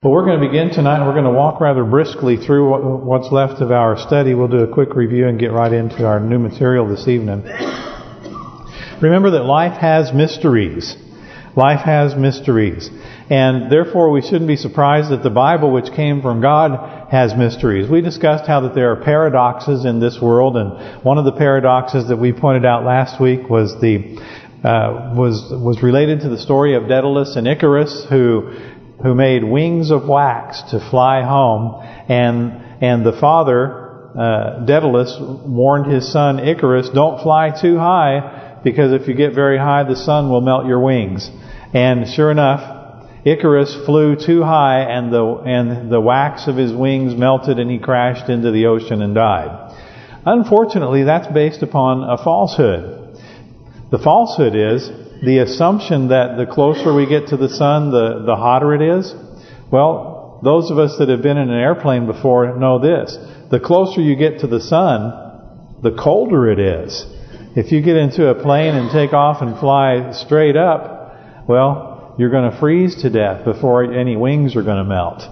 Well, we're going to begin tonight. We're going to walk rather briskly through what's left of our study. We'll do a quick review and get right into our new material this evening. Remember that life has mysteries. Life has mysteries. And therefore we shouldn't be surprised that the Bible, which came from God, has mysteries. We discussed how that there are paradoxes in this world, and one of the paradoxes that we pointed out last week was the uh, was was related to the story of Daedalus and Icarus, who who made wings of wax to fly home, and and the father, uh, Daedalus, warned his son Icarus, don't fly too high, because if you get very high, the sun will melt your wings. And sure enough, Icarus flew too high, and the and the wax of his wings melted, and he crashed into the ocean and died. Unfortunately, that's based upon a falsehood. The falsehood is the assumption that the closer we get to the sun, the, the hotter it is. Well, those of us that have been in an airplane before know this. The closer you get to the sun, the colder it is. If you get into a plane and take off and fly straight up, well, you're going to freeze to death before any wings are going to melt.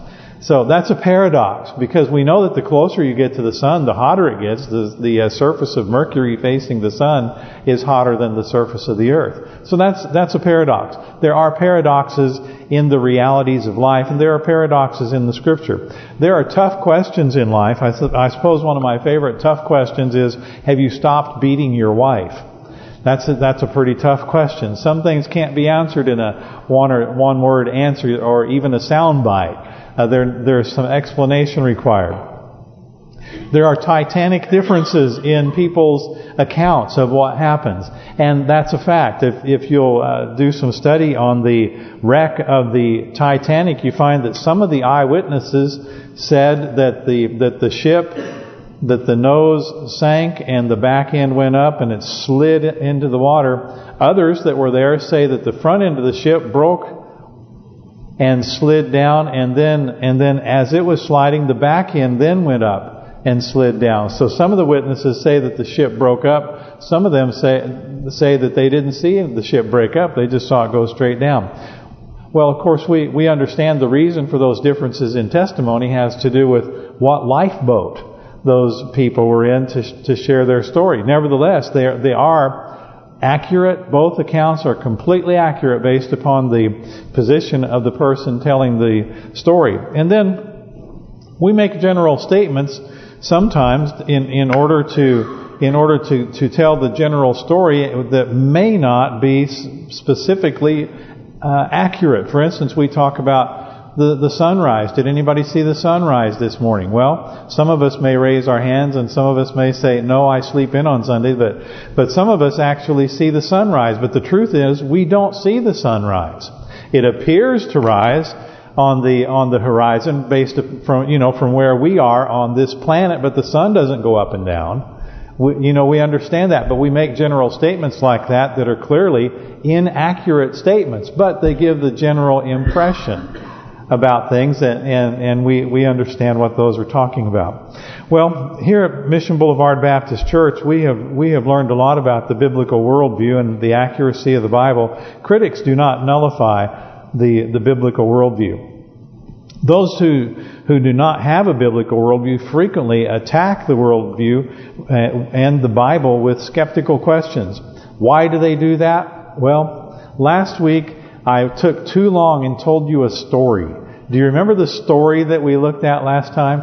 So that's a paradox because we know that the closer you get to the sun, the hotter it gets. The, the uh, surface of Mercury facing the sun is hotter than the surface of the earth. So that's that's a paradox. There are paradoxes in the realities of life, and there are paradoxes in the Scripture. There are tough questions in life. I, I suppose one of my favorite tough questions is, have you stopped beating your wife? That's a, that's a pretty tough question. Some things can't be answered in a one or one word answer or even a sound bite. Uh, there, there's some explanation required. There are titanic differences in people's accounts of what happens. And that's a fact. If, if you'll uh, do some study on the wreck of the Titanic, you find that some of the eyewitnesses said that the that the ship, that the nose sank and the back end went up and it slid into the water. Others that were there say that the front end of the ship broke and slid down and then and then as it was sliding the back end then went up and slid down. So some of the witnesses say that the ship broke up. Some of them say say that they didn't see the ship break up. They just saw it go straight down. Well, of course, we, we understand the reason for those differences in testimony has to do with what lifeboat those people were in to to share their story. Nevertheless, they are, they are accurate. Both accounts are completely accurate based upon the position of the person telling the story. And then we make general statements sometimes in in order to in order to to tell the general story that may not be specifically uh, accurate. For instance, we talk about the, the sunrise. Did anybody see the sunrise this morning? Well, some of us may raise our hands and some of us may say, no, I sleep in on Sunday. But, but some of us actually see the sunrise. But the truth is, we don't see the sunrise. It appears to rise on the on the horizon based from you know from where we are on this planet, but the sun doesn't go up and down. We, you know, we understand that, but we make general statements like that that are clearly inaccurate statements, but they give the general impression about things, and, and, and we, we understand what those are talking about. Well, here at Mission Boulevard Baptist Church, we have we have learned a lot about the biblical worldview and the accuracy of the Bible. Critics do not nullify the the biblical worldview. Those who who do not have a biblical worldview frequently attack the worldview uh, and the Bible with skeptical questions. Why do they do that? Well, last week I took too long and told you a story. Do you remember the story that we looked at last time?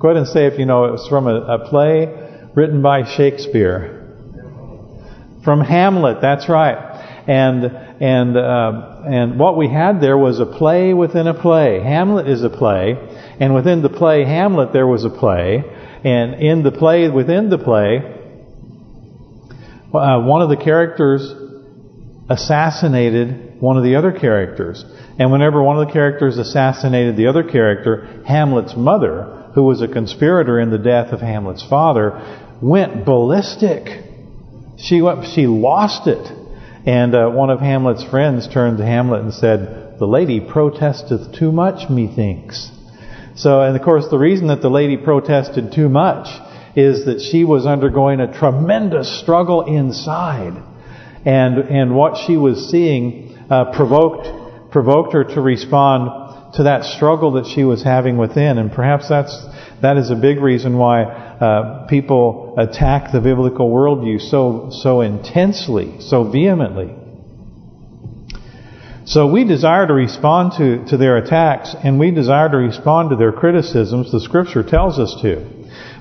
Go ahead and say if you know it was from a, a play written by Shakespeare. From Hamlet, that's right. And and uh, and what we had there was a play within a play. Hamlet is a play, and within the play Hamlet there was a play, and in the play within the play, uh, one of the characters assassinated one of the other characters. And whenever one of the characters assassinated the other character, Hamlet's mother, who was a conspirator in the death of Hamlet's father, went ballistic. She went, she lost it. And uh, one of Hamlet's friends turned to Hamlet and said, The lady protesteth too much, methinks. So, and of course, the reason that the lady protested too much is that she was undergoing a tremendous struggle inside. And and what she was seeing uh, provoked provoked her to respond to that struggle that she was having within, and perhaps that's that is a big reason why uh, people attack the biblical worldview so so intensely, so vehemently. So we desire to respond to, to their attacks and we desire to respond to their criticisms. The Scripture tells us to.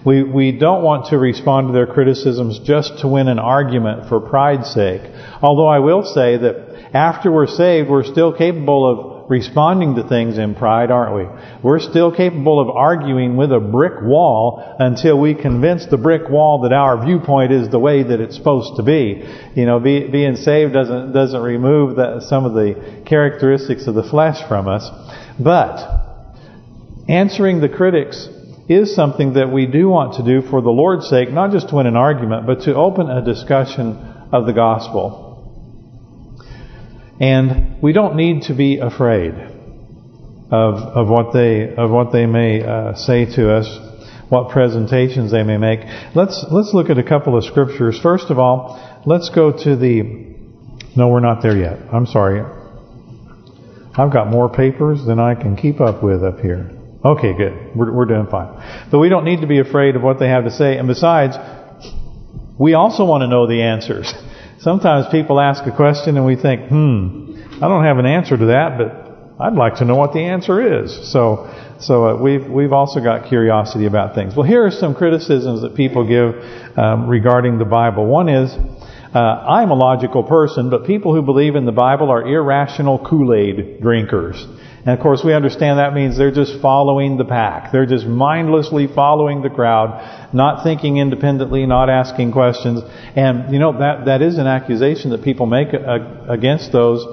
We we don't want to respond to their criticisms just to win an argument for pride's sake. Although I will say that after we're saved, we're still capable of responding to things in pride, aren't we? We're still capable of arguing with a brick wall until we convince the brick wall that our viewpoint is the way that it's supposed to be. You know, be, being saved doesn't doesn't remove the, some of the characteristics of the flesh from us, but answering the critics is something that we do want to do for the Lord's sake, not just to win an argument, but to open a discussion of the gospel. And we don't need to be afraid of of what they of what they may uh, say to us, what presentations they may make. Let's let's look at a couple of scriptures. First of all, let's go to the. No, we're not there yet. I'm sorry. I've got more papers than I can keep up with up here. Okay, good. We're we're doing fine. But we don't need to be afraid of what they have to say. And besides, we also want to know the answers. Sometimes people ask a question and we think, hmm, I don't have an answer to that, but I'd like to know what the answer is. So, so uh, we've we've also got curiosity about things. Well, here are some criticisms that people give um, regarding the Bible. One is, uh, I'm a logical person, but people who believe in the Bible are irrational Kool-Aid drinkers. And of course, we understand that means they're just following the pack. They're just mindlessly following the crowd, not thinking independently, not asking questions. And, you know, that that is an accusation that people make against those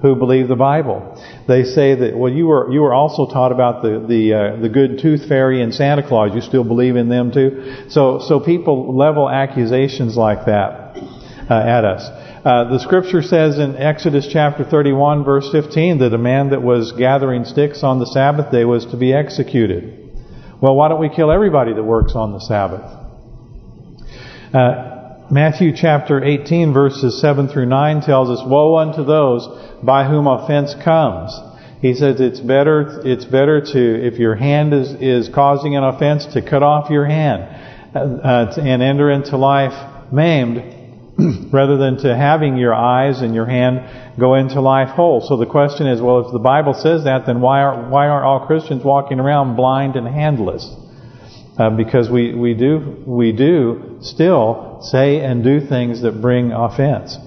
who believe the Bible. They say that, well, you were you were also taught about the the uh, the good tooth fairy and Santa Claus. You still believe in them too? So so people level accusations like that uh, at us. Uh, the scripture says in Exodus chapter 31 verse 15 that a man that was gathering sticks on the Sabbath day was to be executed. Well, why don't we kill everybody that works on the Sabbath? Uh, Matthew chapter 18 verses 7 through 9 tells us, Woe unto those by whom offense comes. He says it's better it's better to, if your hand is, is causing an offense, to cut off your hand uh, uh and enter into life maimed rather than to having your eyes and your hand go into life whole. So the question is, well, if the Bible says that, then why aren't why aren't all Christians walking around blind and handless? Uh, because we we do we do still say and do things that bring offense.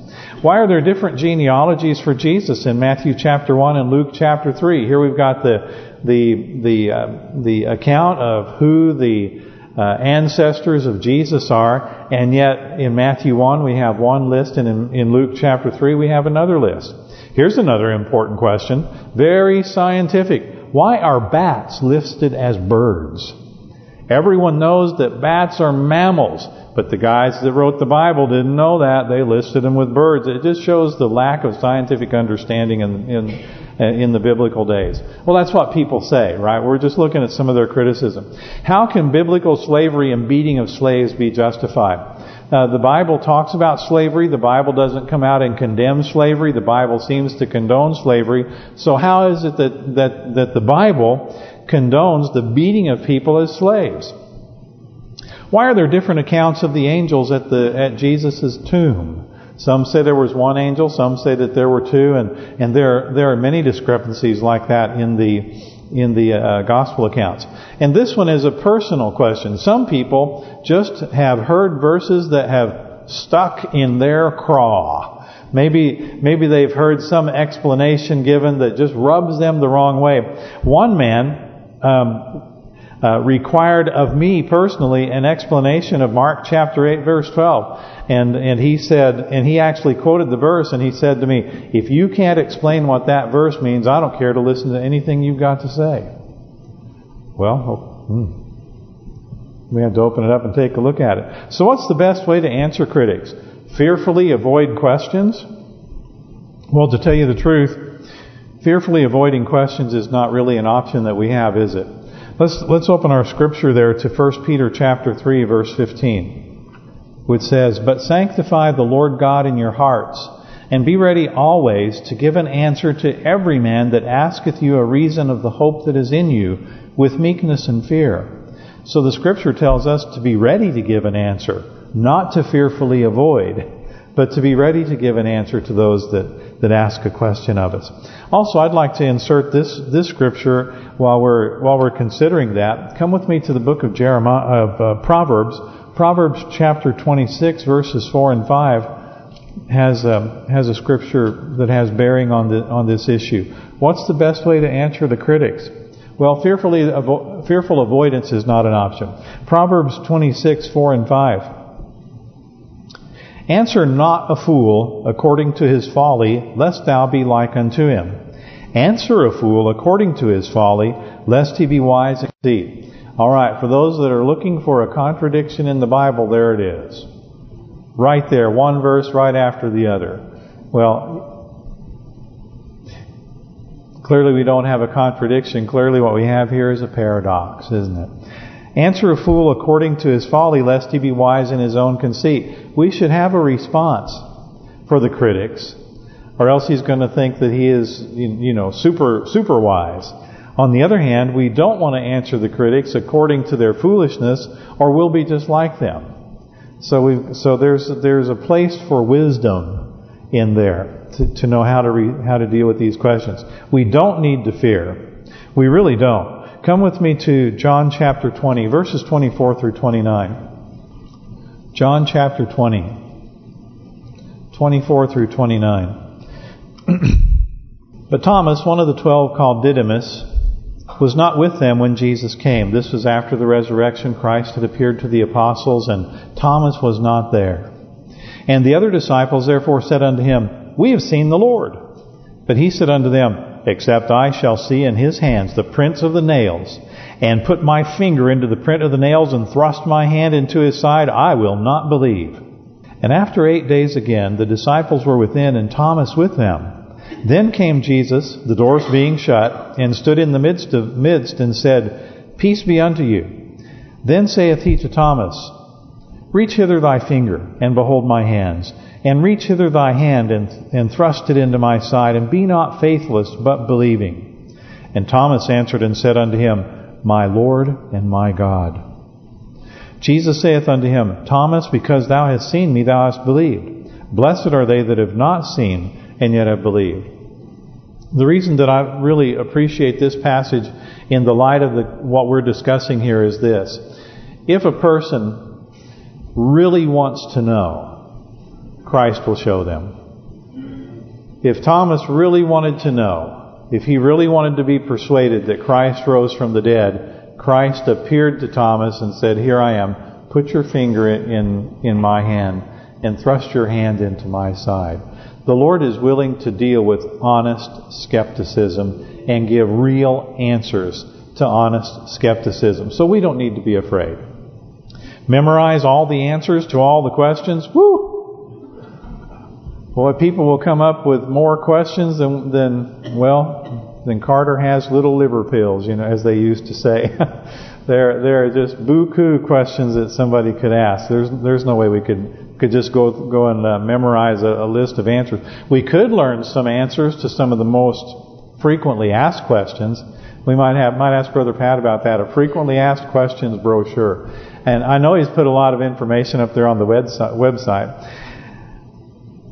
Why are there different genealogies for Jesus in Matthew chapter 1 and Luke chapter 3? Here we've got the the the uh, the account of who the uh, ancestors of Jesus are, and yet in Matthew 1 we have one list, and in, in Luke chapter 3 we have another list. Here's another important question, very scientific. Why are bats listed as birds? Everyone knows that bats are mammals, but the guys that wrote the Bible didn't know that. They listed them with birds. It just shows the lack of scientific understanding in, in in the biblical days. Well, that's what people say, right? We're just looking at some of their criticism. How can biblical slavery and beating of slaves be justified? Uh, the Bible talks about slavery. The Bible doesn't come out and condemn slavery. The Bible seems to condone slavery. So how is it that that that the Bible condones the beating of people as slaves? Why are there different accounts of the angels at the at Jesus's tomb? Some say there was one angel, some say that there were two, and and there there are many discrepancies like that in the in the uh, gospel accounts. And this one is a personal question. Some people just have heard verses that have stuck in their craw. Maybe maybe they've heard some explanation given that just rubs them the wrong way. One man um, uh, required of me personally an explanation of Mark chapter 8 verse 12. And and he said, and he actually quoted the verse and he said to me, if you can't explain what that verse means, I don't care to listen to anything you've got to say. Well, oh, hmm. we have to open it up and take a look at it. So what's the best way to answer critics? Fearfully avoid questions? Well, to tell you the truth, fearfully avoiding questions is not really an option that we have, is it? Let's let's open our scripture there to 1 Peter chapter 3 verse 15 which says, But sanctify the Lord God in your hearts, And be ready always to give an answer to every man that asketh you a reason of the hope that is in you, with meekness and fear. So the Scripture tells us to be ready to give an answer, not to fearfully avoid, but to be ready to give an answer to those that, that ask a question of us. Also, I'd like to insert this this scripture while we're while we're considering that. Come with me to the book of Jeremiah of uh, Proverbs. Proverbs chapter 26 verses 4 and 5 has a has a scripture that has bearing on the on this issue. What's the best way to answer the critics? Well, fearfully avo fearful avoidance is not an option. Proverbs 26, 4 and 5. Answer not a fool according to his folly, lest thou be like unto him. Answer a fool according to his folly, lest he be wise and see. All right, for those that are looking for a contradiction in the Bible, there it is. Right there, one verse right after the other. Well, clearly we don't have a contradiction. Clearly what we have here is a paradox, isn't it? Answer a fool according to his folly, lest he be wise in his own conceit. We should have a response for the critics, or else he's going to think that he is, you know, super super wise. On the other hand, we don't want to answer the critics according to their foolishness, or we'll be just like them. So we so there's there's a place for wisdom in there to, to know how to re, how to deal with these questions. We don't need to fear. We really don't. Come with me to John chapter 20, verses 24 through 29. John chapter 20, 24 through 29. but Thomas, one of the twelve called Didymus, was not with them when Jesus came. This was after the resurrection. Christ had appeared to the apostles, and Thomas was not there. And the other disciples therefore said unto him, We have seen the Lord. But he said unto them, Except I shall see in his hands the prints of the nails, and put my finger into the print of the nails, and thrust my hand into his side, I will not believe. And after eight days again, the disciples were within, and Thomas with them. Then came Jesus, the doors being shut, and stood in the midst of midst, and said, Peace be unto you. Then saith he to Thomas, Reach hither thy finger, and behold my hands, and reach hither thy hand, and, and thrust it into my side, and be not faithless, but believing. And Thomas answered and said unto him, My Lord and my God. Jesus saith unto him, Thomas, because thou hast seen me, thou hast believed. Blessed are they that have not seen, and yet have believed. The reason that I really appreciate this passage in the light of the, what we're discussing here is this. If a person really wants to know, Christ will show them. If Thomas really wanted to know, if he really wanted to be persuaded that Christ rose from the dead, Christ appeared to Thomas and said, Here I am, put your finger in, in my hand and thrust your hand into my side. The Lord is willing to deal with honest skepticism and give real answers to honest skepticism. So we don't need to be afraid. Memorize all the answers to all the questions. Woo! Boy, people will come up with more questions than, than well, than Carter has little liver pills, you know, as they used to say. there, there are just buku questions that somebody could ask. There's, there's no way we could could just go go and uh, memorize a, a, list of answers. We could learn some answers to some of the most frequently asked questions. We might have might ask Brother Pat about that. A frequently asked questions brochure, and I know he's put a lot of information up there on the website, website.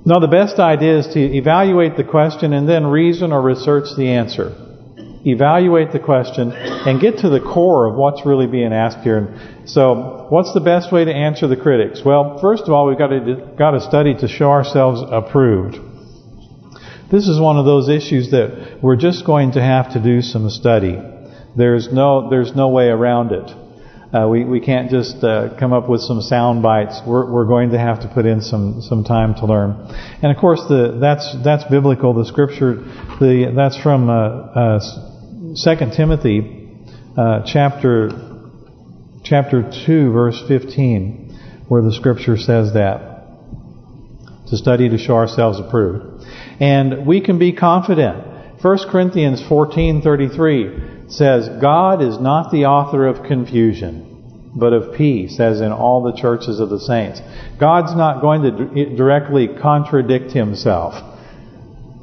No, the best idea is to evaluate the question and then reason or research the answer evaluate the question, and get to the core of what's really being asked here. so, what's the best way to answer the critics? Well, first of all, we've got to got to study to show ourselves approved. This is one of those issues that we're just going to have to do some study. There's no there's no way around it. Uh, we we can't just uh, come up with some sound bites. We're we're going to have to put in some some time to learn. And of course, the that's that's biblical. The scripture, the that's from uh, uh Second Timothy uh, chapter chapter 2 verse 15 where the scripture says that to study to show ourselves approved and we can be confident 1 Corinthians 14:33 says God is not the author of confusion but of peace, as in all the churches of the saints. God's not going to directly contradict himself.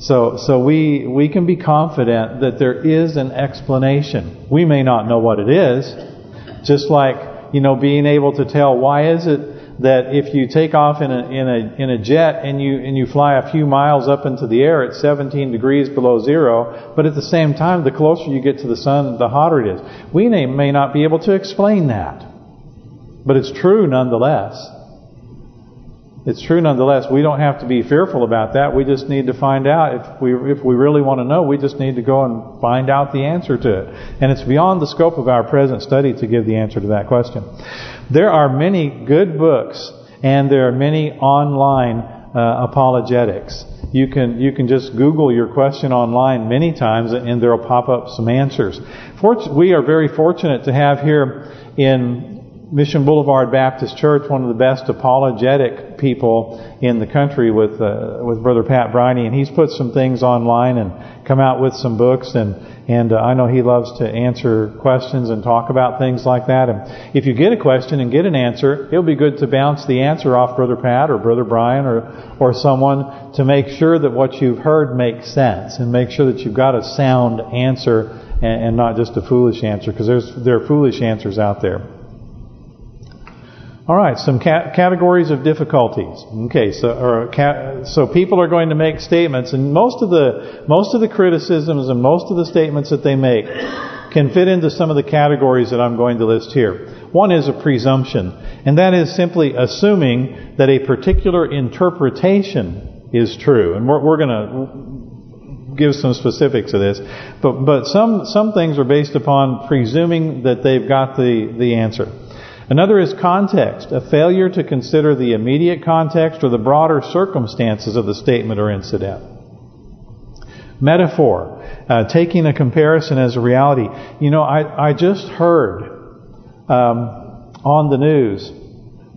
So so we we can be confident that there is an explanation. We may not know what it is, just like, you know, being able to tell why is it that if you take off in a in a in a jet and you and you fly a few miles up into the air at 17 degrees below zero, but at the same time, the closer you get to the sun, the hotter it is. We may, may not be able to explain that, but it's true nonetheless. It's true nonetheless. We don't have to be fearful about that. We just need to find out if we if we really want to know. We just need to go and find out the answer to it. And it's beyond the scope of our present study to give the answer to that question. There are many good books and there are many online uh, apologetics. You can you can just Google your question online many times and there will pop up some answers. we are very fortunate to have here in Mission Boulevard Baptist Church, one of the best apologetic people in the country with uh, with Brother Pat Briney, and he's put some things online and come out with some books, and and uh, I know he loves to answer questions and talk about things like that. And if you get a question and get an answer, it'll be good to bounce the answer off Brother Pat or Brother Brian or or someone to make sure that what you've heard makes sense and make sure that you've got a sound answer and, and not just a foolish answer because there's there are foolish answers out there. All right, some ca categories of difficulties. Okay, so so people are going to make statements, and most of the most of the criticisms and most of the statements that they make can fit into some of the categories that I'm going to list here. One is a presumption, and that is simply assuming that a particular interpretation is true. And we're, we're going to give some specifics of this, but but some some things are based upon presuming that they've got the the answer. Another is context, a failure to consider the immediate context or the broader circumstances of the statement or incident. Metaphor, uh, taking a comparison as a reality. You know, I, I just heard um, on the news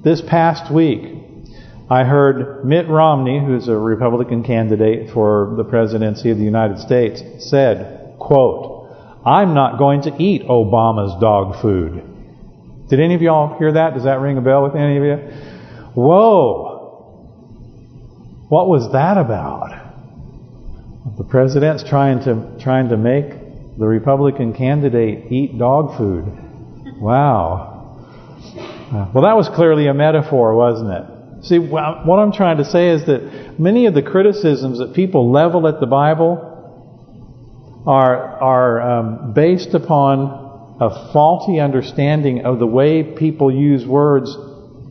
this past week, I heard Mitt Romney, who's a Republican candidate for the presidency of the United States, said, quote, I'm not going to eat Obama's dog food. Did any of y'all hear that? Does that ring a bell with any of you? Whoa! What was that about? The president's trying to trying to make the Republican candidate eat dog food. Wow. Well, that was clearly a metaphor, wasn't it? See, what I'm trying to say is that many of the criticisms that people level at the Bible are are um, based upon a faulty understanding of the way people use words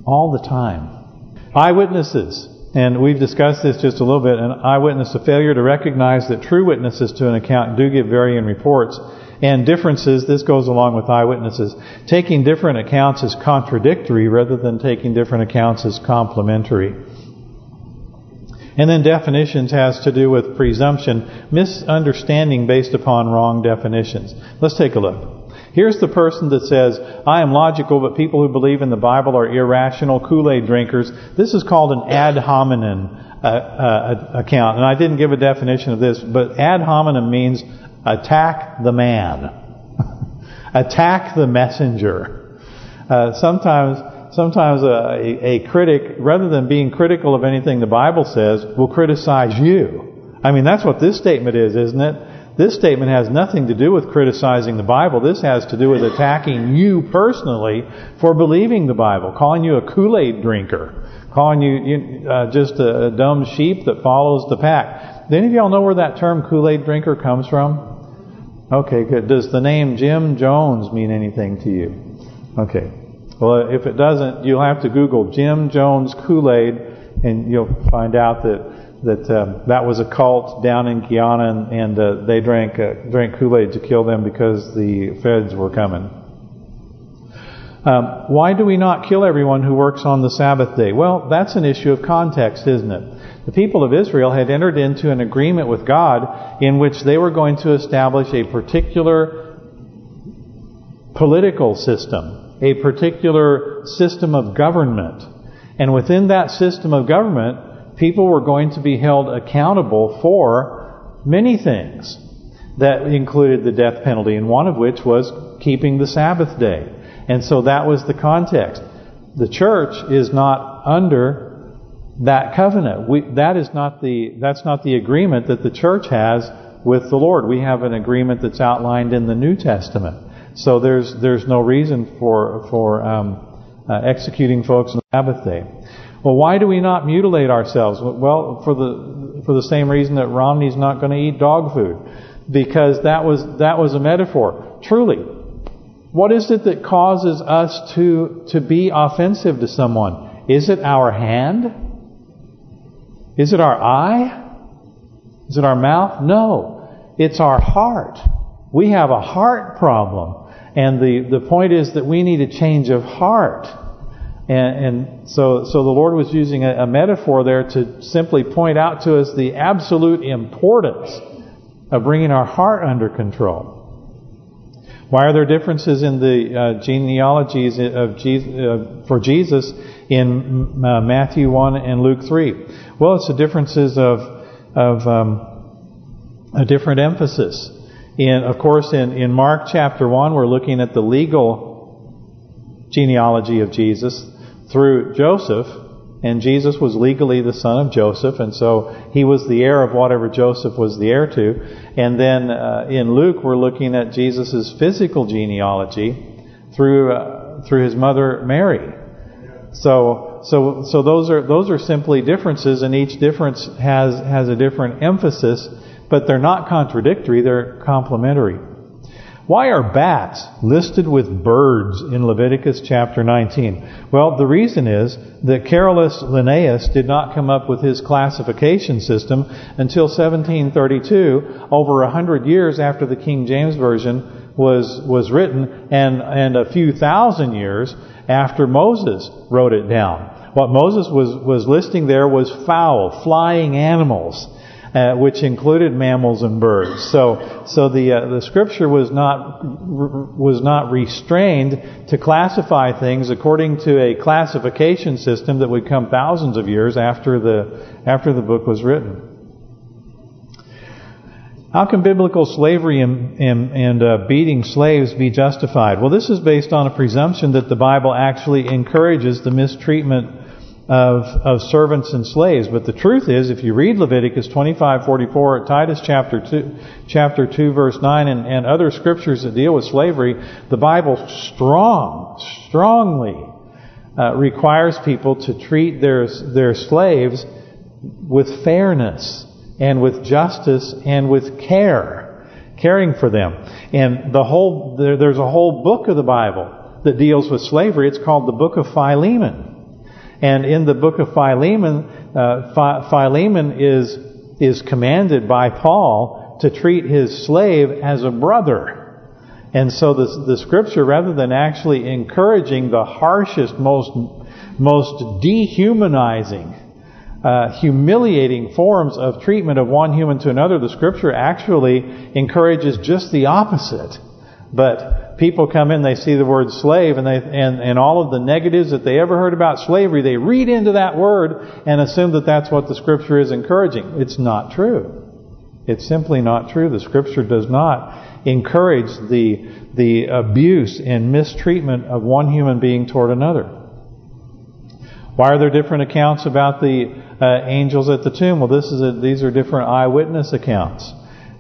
all the time. Eyewitnesses, and we've discussed this just a little bit, an eyewitness, a failure to recognize that true witnesses to an account do give varying reports, and differences, this goes along with eyewitnesses. Taking different accounts as contradictory rather than taking different accounts as complementary. And then definitions has to do with presumption, misunderstanding based upon wrong definitions. Let's take a look. Here's the person that says, I am logical, but people who believe in the Bible are irrational Kool-Aid drinkers. This is called an ad hominem uh, uh, account. And I didn't give a definition of this, but ad hominem means attack the man. attack the messenger. Uh, sometimes sometimes a, a critic, rather than being critical of anything the Bible says, will criticize you. I mean, that's what this statement is, isn't it? This statement has nothing to do with criticizing the Bible. This has to do with attacking you personally for believing the Bible, calling you a Kool-Aid drinker, calling you uh, just a, a, dumb sheep that follows the pack. Do any of y'all know where that term Kool-Aid drinker comes from? Okay, good. Does the name Jim Jones mean anything to you? Okay. Well, if it doesn't, you'll have to Google Jim Jones Kool-Aid and you'll find out that that um, that was a cult down in Guyana, and, and uh, they drank uh, drank Kool-Aid to kill them because the feds were coming. Um, why do we not kill everyone who works on the Sabbath day? Well, that's an issue of context, isn't it? The people of Israel had entered into an agreement with God in which they were going to establish a particular political system, a particular system of government. And within that system of government, people were going to be held accountable for many things that included the death penalty, and one of which was keeping the Sabbath day. And so that was the context. The church is not under that covenant. We, that is not the that's not the agreement that the church has with the Lord. We have an agreement that's outlined in the New Testament. So there's there's no reason for for um, uh, executing folks on the Sabbath day. Well, why do we not mutilate ourselves? Well, for the for the same reason that Romney's not going to eat dog food, because that was that was a metaphor. Truly, what is it that causes us to to be offensive to someone? Is it our hand? Is it our eye? Is it our mouth? No, it's our heart. We have a heart problem. And the, the point is that we need a change of heart. And, and so so the Lord was using a, a, metaphor there to simply point out to us the absolute importance of bringing our heart under control. Why are there differences in the uh, genealogies of Jesus, uh, for Jesus in uh, Matthew 1 and Luke 3? Well, it's the differences of of um, a different emphasis. In, of course, in, in Mark chapter 1, we're looking at the legal genealogy of Jesus through Joseph. And Jesus was legally the son of Joseph, and so he was the heir of whatever Joseph was the heir to. And then uh, in Luke, we're looking at Jesus' physical genealogy through uh, through his mother Mary. So so so those are those are simply differences, and each difference has has a different emphasis but they're not contradictory, they're complementary. Why are bats listed with birds in Leviticus chapter 19? Well, the reason is that Carolus Linnaeus did not come up with his classification system until 1732, over a hundred years after the King James Version was was written, and and a few thousand years after Moses wrote it down. What Moses was was listing there was fowl, flying animals uh, which included mammals and birds. So, so the uh, the scripture was not was not restrained to classify things according to a classification system that would come thousands of years after the after the book was written. How can biblical slavery and, and, and uh, beating slaves be justified? Well, this is based on a presumption that the Bible actually encourages the mistreatment of of servants and slaves. But the truth is, if you read Leviticus 25:44, Titus chapter 2, chapter 2, verse 9, and, and other scriptures that deal with slavery, the Bible strong, strongly uh, requires people to treat their their slaves with fairness and with justice and with care, caring for them. And the whole there, there's a whole book of the Bible that deals with slavery. It's called the Book of Philemon. And in the book of Philemon, uh, Philemon is is commanded by Paul to treat his slave as a brother. And so the the scripture, rather than actually encouraging the harshest, most most dehumanizing, uh, humiliating forms of treatment of one human to another, the scripture actually encourages just the opposite. But people come in, they see the word slave, and they and and all of the negatives that they ever heard about slavery, they read into that word and assume that that's what the Scripture is encouraging. It's not true. It's simply not true. The Scripture does not encourage the the abuse and mistreatment of one human being toward another. Why are there different accounts about the uh, angels at the tomb? Well, this is a, these are different eyewitness accounts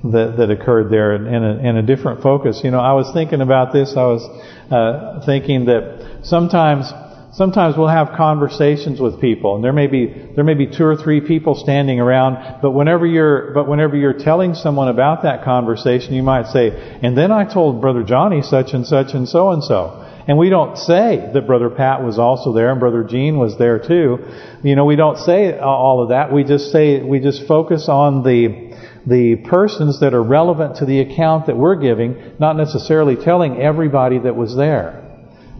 that that occurred there in a, in a different focus. You know, I was thinking about this. I was uh, thinking that sometimes sometimes we'll have conversations with people, and there may be there may be two or three people standing around. But whenever you're but whenever you're telling someone about that conversation, you might say, "And then I told Brother Johnny such and such and so and so." And we don't say that Brother Pat was also there and Brother Gene was there too. You know, we don't say all of that. We just say we just focus on the the persons that are relevant to the account that we're giving, not necessarily telling everybody that was there.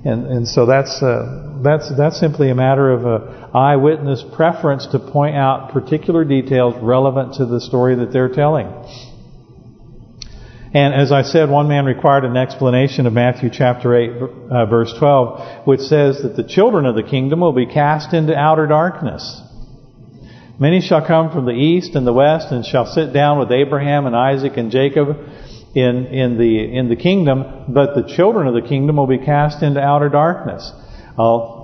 And and so that's uh, that's that's simply a matter of a eyewitness preference to point out particular details relevant to the story that they're telling. And as I said, one man required an explanation of Matthew chapter 8, uh, verse 12, which says that the children of the kingdom will be cast into outer darkness. Many shall come from the east and the west and shall sit down with Abraham and Isaac and Jacob in in the in the kingdom, but the children of the kingdom will be cast into outer darkness. Uh,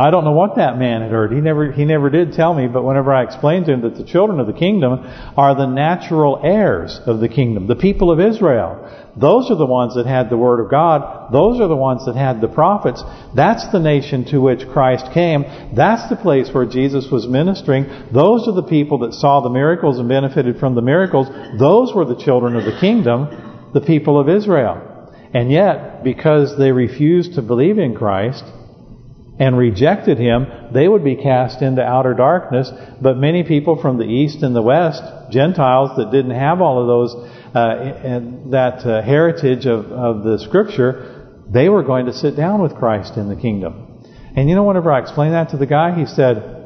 I don't know what that man had heard. He never he never did tell me, but whenever I explained to him that the children of the kingdom are the natural heirs of the kingdom, the people of Israel. Those are the ones that had the Word of God. Those are the ones that had the prophets. That's the nation to which Christ came. That's the place where Jesus was ministering. Those are the people that saw the miracles and benefited from the miracles. Those were the children of the kingdom, the people of Israel. And yet, because they refused to believe in Christ, and rejected him, they would be cast into outer darkness. But many people from the east and the west, Gentiles that didn't have all of those, uh, that uh, heritage of, of the Scripture, they were going to sit down with Christ in the kingdom. And you know, whenever I explained that to the guy, he said,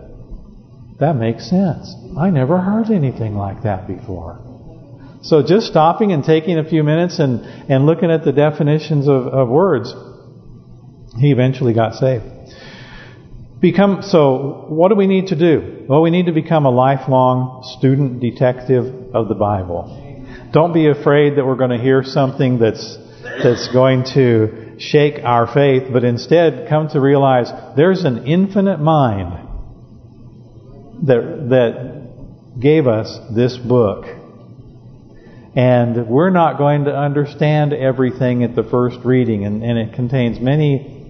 that makes sense. I never heard anything like that before. So just stopping and taking a few minutes and, and looking at the definitions of, of words, he eventually got saved. Become So what do we need to do? Well, we need to become a lifelong student detective of the Bible. Don't be afraid that we're going to hear something that's that's going to shake our faith, but instead come to realize there's an infinite mind that that gave us this book. And we're not going to understand everything at the first reading, and, and it contains many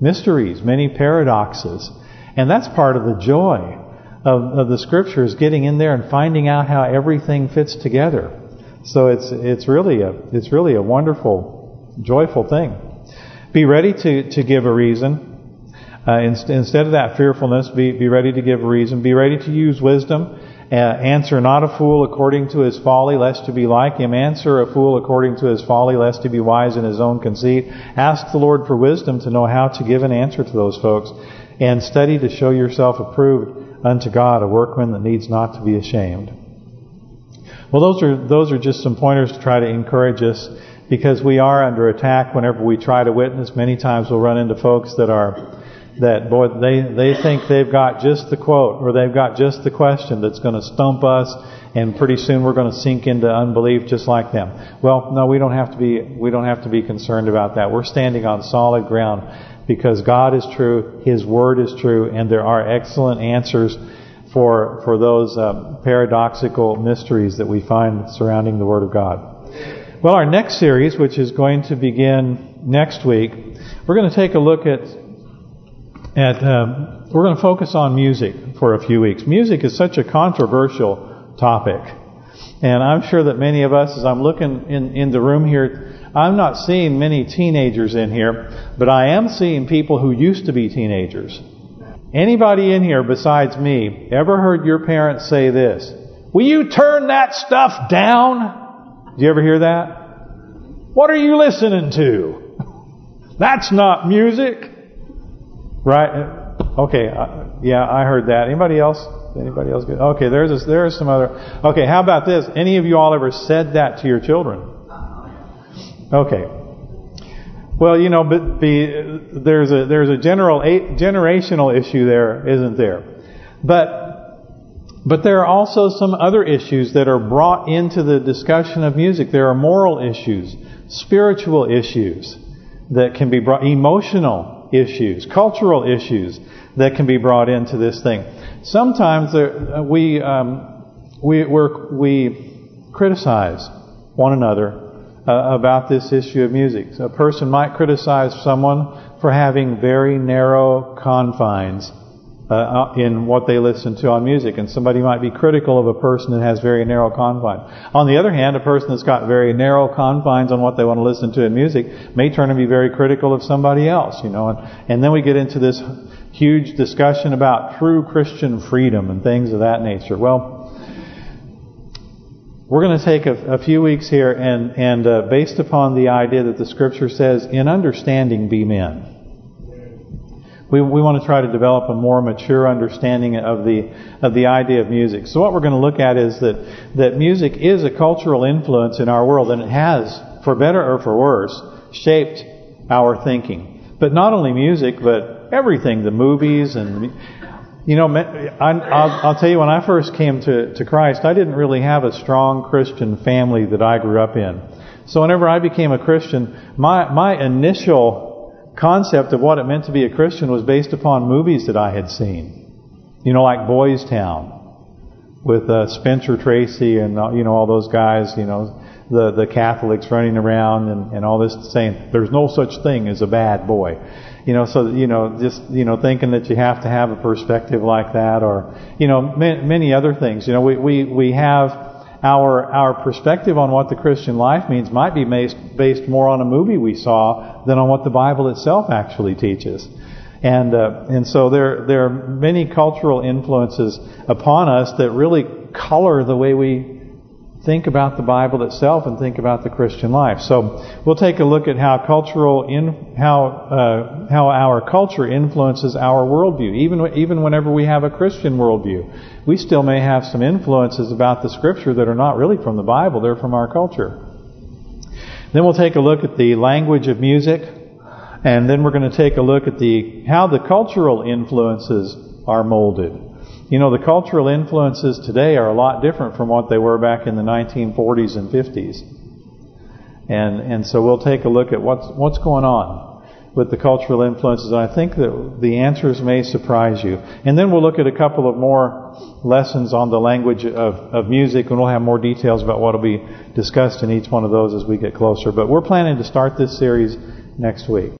mysteries, many paradoxes. And that's part of the joy of, of the Scriptures, getting in there and finding out how everything fits together. So it's it's really a it's really a wonderful, joyful thing. Be ready to to give a reason. Uh, instead of that fearfulness, be be ready to give a reason. Be ready to use wisdom. Uh, answer not a fool according to his folly, lest to be like him. Answer a fool according to his folly, lest to be wise in his own conceit. Ask the Lord for wisdom to know how to give an answer to those folks. And study to show yourself approved unto God, a workman that needs not to be ashamed. Well, those are those are just some pointers to try to encourage us because we are under attack whenever we try to witness. Many times we'll run into folks that are that boy they they think they've got just the quote or they've got just the question that's going to stump us and pretty soon we're going to sink into unbelief just like them. Well, no, we don't have to be we don't have to be concerned about that. We're standing on solid ground because God is true, His Word is true, and there are excellent answers for for those um, paradoxical mysteries that we find surrounding the Word of God. Well, our next series, which is going to begin next week, we're going to take a look at at um, we're going to focus on music for a few weeks. Music is such a controversial topic. And I'm sure that many of us, as I'm looking in, in the room here, I'm not seeing many teenagers in here, but I am seeing people who used to be teenagers. Anybody in here besides me ever heard your parents say this? Will you turn that stuff down? Do you ever hear that? What are you listening to? That's not music. Right? Okay. Uh, yeah, I heard that. Anybody else? Anybody else? Good? Okay, there's a, there's some other. Okay, how about this? Any of you all ever said that to your children? Okay. Well, you know, but there's a there's a general a, generational issue there, isn't there? But but there are also some other issues that are brought into the discussion of music. There are moral issues, spiritual issues that can be brought, emotional issues, cultural issues that can be brought into this thing. Sometimes there, uh, we um, we we criticize one another uh, about this issue of music. So a person might criticize someone for having very narrow confines uh, in what they listen to on music. And somebody might be critical of a person that has very narrow confines. On the other hand, a person that's got very narrow confines on what they want to listen to in music may turn and be very critical of somebody else, you know. And, and then we get into this huge discussion about true Christian freedom and things of that nature. Well, we're going to take a, a few weeks here and, and uh, based upon the idea that the Scripture says, in understanding be men we we want to try to develop a more mature understanding of the of the idea of music. So what we're going to look at is that that music is a cultural influence in our world, and it has, for better or for worse, shaped our thinking. But not only music, but everything, the movies and You know, I, I'll, I'll tell you, when I first came to, to Christ, I didn't really have a strong Christian family that I grew up in. So whenever I became a Christian, my my initial concept of what it meant to be a Christian was based upon movies that I had seen. You know, like Boys Town with uh, Spencer Tracy and uh, you know all those guys. You know, the the Catholics running around and, and all this saying there's no such thing as a bad boy. You know, so you know, just you know, thinking that you have to have a perspective like that, or you know, many, many other things. You know, we we we have our our perspective on what the Christian life means might be based based more on a movie we saw than on what the Bible itself actually teaches. And uh, and so there there are many cultural influences upon us that really color the way we think about the Bible itself and think about the Christian life. So we'll take a look at how cultural in how uh, how our culture influences our worldview. Even even whenever we have a Christian worldview, we still may have some influences about the Scripture that are not really from the Bible; they're from our culture. Then we'll take a look at the language of music, and then we're going to take a look at the how the cultural influences are molded. You know, the cultural influences today are a lot different from what they were back in the 1940s and 50s. And and so we'll take a look at what's what's going on with the cultural influences. And I think that the answers may surprise you. And then we'll look at a couple of more lessons on the language of, of music, and we'll have more details about what will be discussed in each one of those as we get closer. But we're planning to start this series next week.